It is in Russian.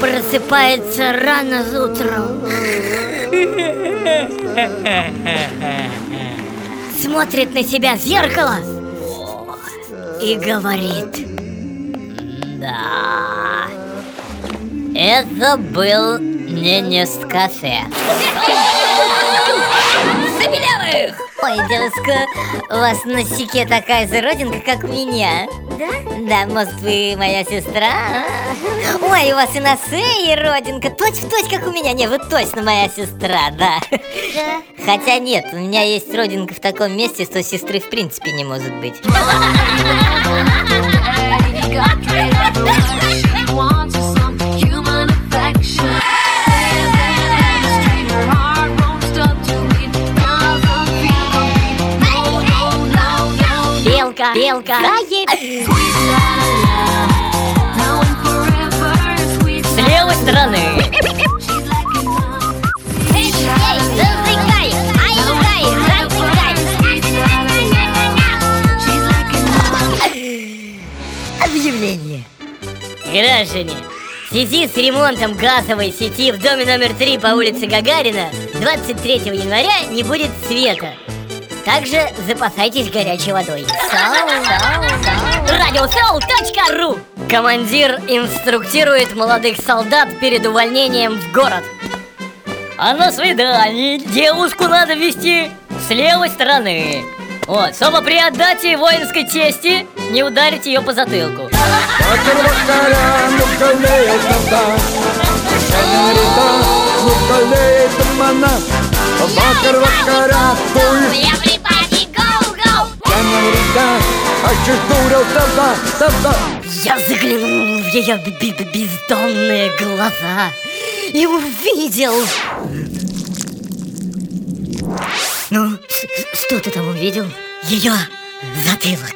просыпается рано утром Смотрит на себя в зеркало И говорит. Да Это был не Нескафе Забелявых! Ой, девушка, у вас на щеке такая же родинка, как у меня Да? Да, может, вы моя сестра? Ой, у вас и на шее родинка, точь в точь, как у меня Не, вы точно моя сестра, да Да. Хотя нет, у меня есть родинка в таком месте, что сестры в принципе не может быть Белка, белка sweet С левой стороны. Эй, ай, arm. Объявление Граждане, в связи с ремонтом газовой сети в доме номер 3 по улице Гагарина 23 января не будет света. Также запасайтесь горячей водой. Радиосоул.ру Командир инструктирует молодых солдат перед увольнением в город. А на свидание девушку надо вести с левой стороны. Вот, чтобы при отдаче воинской чести не ударить ее по затылку. Bakar Ачертура тада тада Я заглянул в ее бездонные глаза и увидел... Ну, что ты там увидел? Ее затылок.